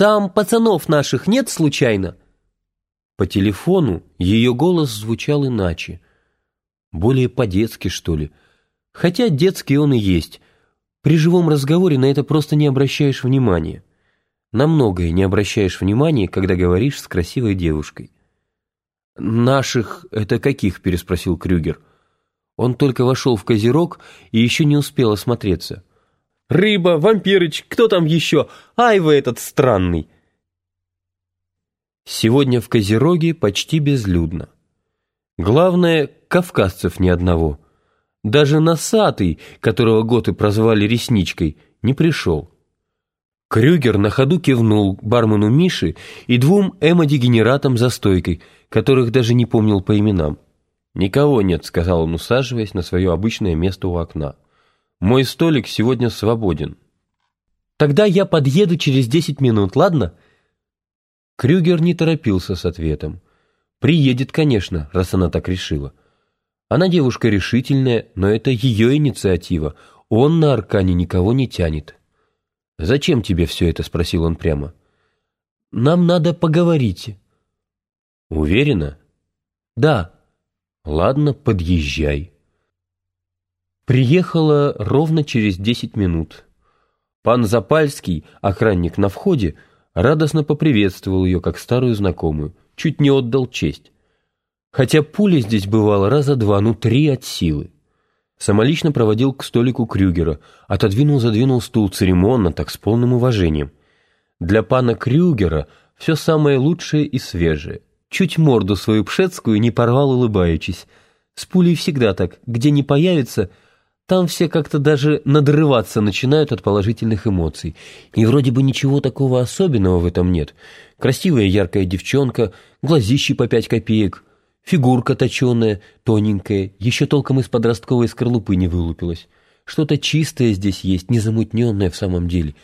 Там пацанов наших нет случайно?» По телефону ее голос звучал иначе. Более по-детски, что ли. Хотя детский он и есть. При живом разговоре на это просто не обращаешь внимания. На многое не обращаешь внимания, когда говоришь с красивой девушкой. «Наших — это каких?» — переспросил Крюгер. Он только вошел в козерог и еще не успел осмотреться. «Рыба, вампирыч, кто там еще? Ай вы этот странный!» Сегодня в Козероге почти безлюдно. Главное, кавказцев ни одного. Даже носатый, которого готы прозвали ресничкой, не пришел. Крюгер на ходу кивнул бармену Миши и двум эмодегенератам за стойкой, которых даже не помнил по именам. «Никого нет», — сказал он, усаживаясь на свое обычное место у окна. «Мой столик сегодня свободен». «Тогда я подъеду через десять минут, ладно?» Крюгер не торопился с ответом. «Приедет, конечно, раз она так решила. Она девушка решительная, но это ее инициатива. Он на Аркане никого не тянет». «Зачем тебе все это?» — спросил он прямо. «Нам надо поговорить». «Уверена?» «Да». «Ладно, подъезжай». Приехала ровно через десять минут. Пан Запальский, охранник на входе, радостно поприветствовал ее, как старую знакомую, чуть не отдал честь. Хотя пуля здесь бывала раза два, ну три от силы. Самолично проводил к столику Крюгера, отодвинул-задвинул стул церемонно, так с полным уважением. Для пана Крюгера все самое лучшее и свежее. Чуть морду свою пшетскую не порвал, улыбаючись. С пулей всегда так, где не появится, там все как-то даже надрываться начинают от положительных эмоций. И вроде бы ничего такого особенного в этом нет. Красивая яркая девчонка, глазищи по пять копеек — Фигурка точеная, тоненькая, еще толком из подростковой скорлупы не вылупилась. Что-то чистое здесь есть, незамутненное в самом деле.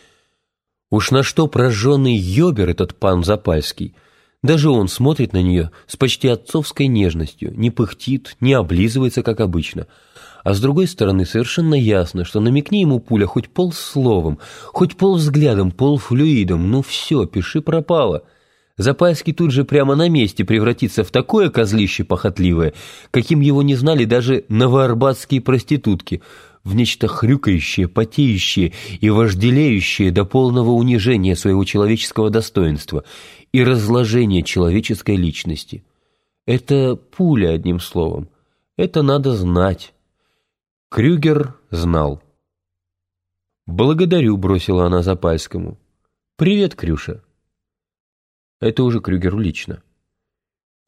Уж на что прожженный ёбер этот пан Запальский. Даже он смотрит на нее с почти отцовской нежностью, не пыхтит, не облизывается, как обычно. А с другой стороны, совершенно ясно, что намекни ему пуля хоть полсловом, хоть полвзглядом, полфлюидом, ну все, пиши пропало — Запайский тут же прямо на месте превратится в такое козлище похотливое, каким его не знали даже новоарбатские проститутки, в нечто хрюкающее, потеющее и вожделеющее до полного унижения своего человеческого достоинства и разложения человеческой личности. Это пуля, одним словом. Это надо знать. Крюгер знал. «Благодарю», — бросила она Запальскому. «Привет, Крюша». Это уже Крюгеру лично.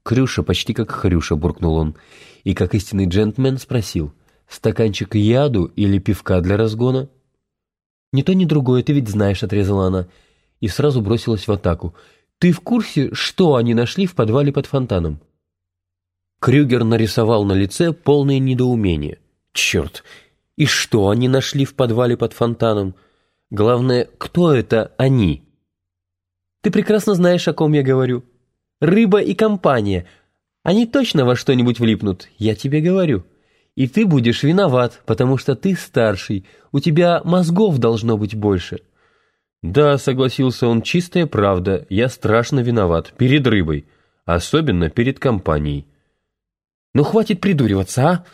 «Крюша, почти как Хрюша», — буркнул он, и, как истинный джентльмен, спросил, «Стаканчик яду или пивка для разгона?» «Ни то, ни другое, ты ведь знаешь», — отрезала она, и сразу бросилась в атаку. «Ты в курсе, что они нашли в подвале под фонтаном?» Крюгер нарисовал на лице полное недоумение. «Черт! И что они нашли в подвале под фонтаном? Главное, кто это они?» Ты прекрасно знаешь, о ком я говорю. Рыба и компания. Они точно во что-нибудь влипнут, я тебе говорю. И ты будешь виноват, потому что ты старший, у тебя мозгов должно быть больше». «Да», — согласился он, — «чистая правда, я страшно виноват, перед рыбой, особенно перед компанией». «Ну хватит придуриваться, а?»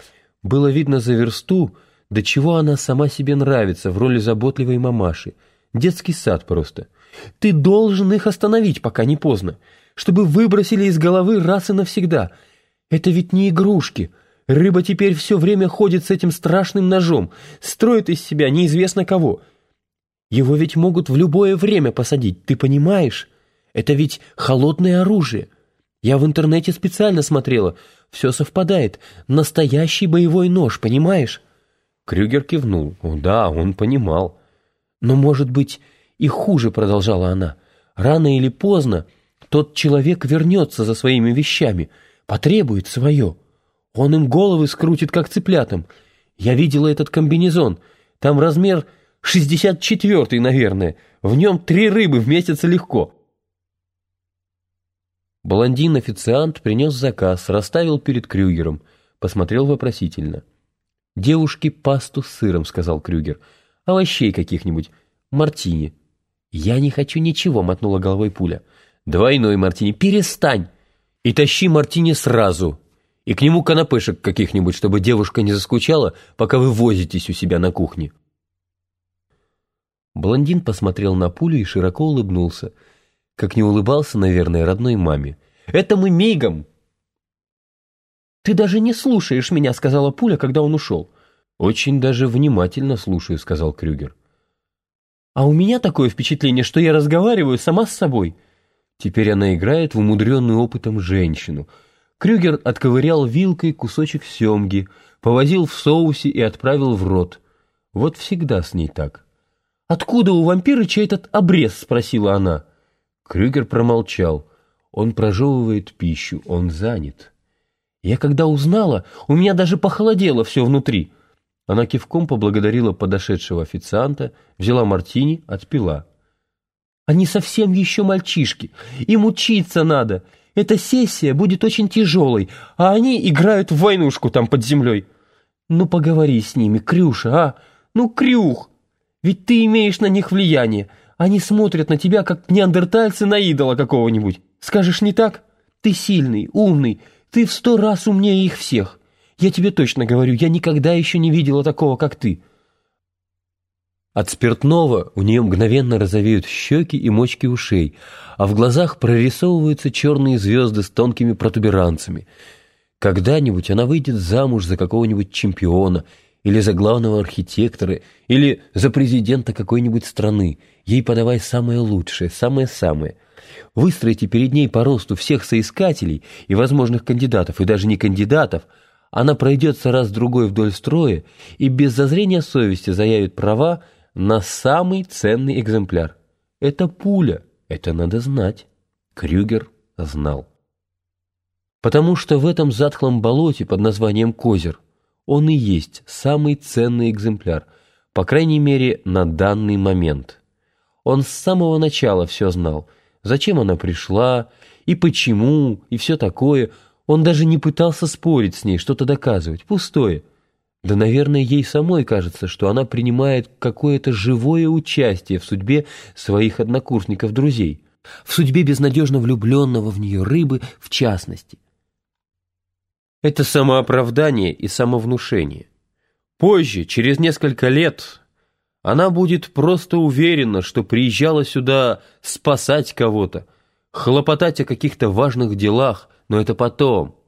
Было видно за версту, до чего она сама себе нравится в роли заботливой мамаши. Детский сад просто. Ты должен их остановить, пока не поздно, чтобы выбросили из головы раз и навсегда. Это ведь не игрушки. Рыба теперь все время ходит с этим страшным ножом, строит из себя неизвестно кого. Его ведь могут в любое время посадить, ты понимаешь? Это ведь холодное оружие. Я в интернете специально смотрела. Все совпадает. Настоящий боевой нож, понимаешь?» Крюгер кивнул. «Да, он понимал». «Но, может быть, и хуже, продолжала она, рано или поздно тот человек вернется за своими вещами, потребует свое. Он им головы скрутит, как цыплятам. Я видела этот комбинезон. Там размер 64-й, наверное. В нем три рыбы вместятся легко. Блондин-официант принес заказ, расставил перед Крюгером, посмотрел вопросительно. «Девушке пасту с сыром», — сказал Крюгер. «Овощей каких-нибудь, мартини». «Я не хочу ничего», — мотнула головой пуля. «Двойной мартини, перестань! И тащи мартини сразу!» И к нему канапешек каких-нибудь, чтобы девушка не заскучала, пока вы возитесь у себя на кухне. Блондин посмотрел на пулю и широко улыбнулся, как не улыбался, наверное, родной маме. «Это мы мигом!» «Ты даже не слушаешь меня», — сказала пуля, когда он ушел. «Очень даже внимательно слушаю», — сказал Крюгер. «А у меня такое впечатление, что я разговариваю сама с собой». Теперь она играет в умудренную опытом женщину — Крюгер отковырял вилкой кусочек семги, повозил в соусе и отправил в рот. Вот всегда с ней так. «Откуда у вампирыча этот обрез?» — спросила она. Крюгер промолчал. Он прожевывает пищу, он занят. Я когда узнала, у меня даже похолодело все внутри. Она кивком поблагодарила подошедшего официанта, взяла мартини, отпила. «Они совсем еще мальчишки, им учиться надо. Эта сессия будет очень тяжелой, а они играют в войнушку там под землей. Ну, поговори с ними, Крюша, а? Ну, Крюх! Ведь ты имеешь на них влияние. Они смотрят на тебя, как неандертальцы на идола какого-нибудь. Скажешь, не так? Ты сильный, умный, ты в сто раз умнее их всех. Я тебе точно говорю, я никогда еще не видела такого, как ты». От спиртного у нее мгновенно розовеют щеки и мочки ушей, а в глазах прорисовываются черные звезды с тонкими протуберанцами. Когда-нибудь она выйдет замуж за какого-нибудь чемпиона или за главного архитектора, или за президента какой-нибудь страны. Ей подавай самое лучшее, самое-самое. Выстройте перед ней по росту всех соискателей и возможных кандидатов, и даже не кандидатов – она пройдется раз-другой вдоль строя и без зазрения совести заявит права на самый ценный экземпляр. Это пуля, это надо знать. Крюгер знал. Потому что в этом затхлом болоте под названием Козер он и есть самый ценный экземпляр, по крайней мере, на данный момент. Он с самого начала все знал, зачем она пришла, и почему, и все такое. Он даже не пытался спорить с ней, что-то доказывать, пустое. Да, наверное, ей самой кажется, что она принимает какое-то живое участие в судьбе своих однокурсников-друзей, в судьбе безнадежно влюбленного в нее рыбы в частности. Это самооправдание и самовнушение. Позже, через несколько лет, она будет просто уверена, что приезжала сюда спасать кого-то, хлопотать о каких-то важных делах, но это потом –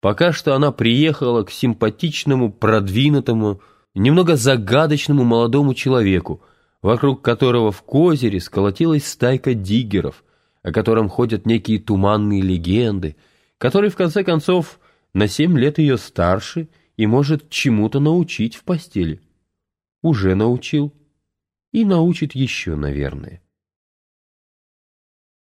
Пока что она приехала к симпатичному, продвинутому, немного загадочному молодому человеку, вокруг которого в Козере сколотилась стайка диггеров, о котором ходят некие туманные легенды, который, в конце концов, на семь лет ее старше и может чему-то научить в постели. Уже научил и научит еще, наверное.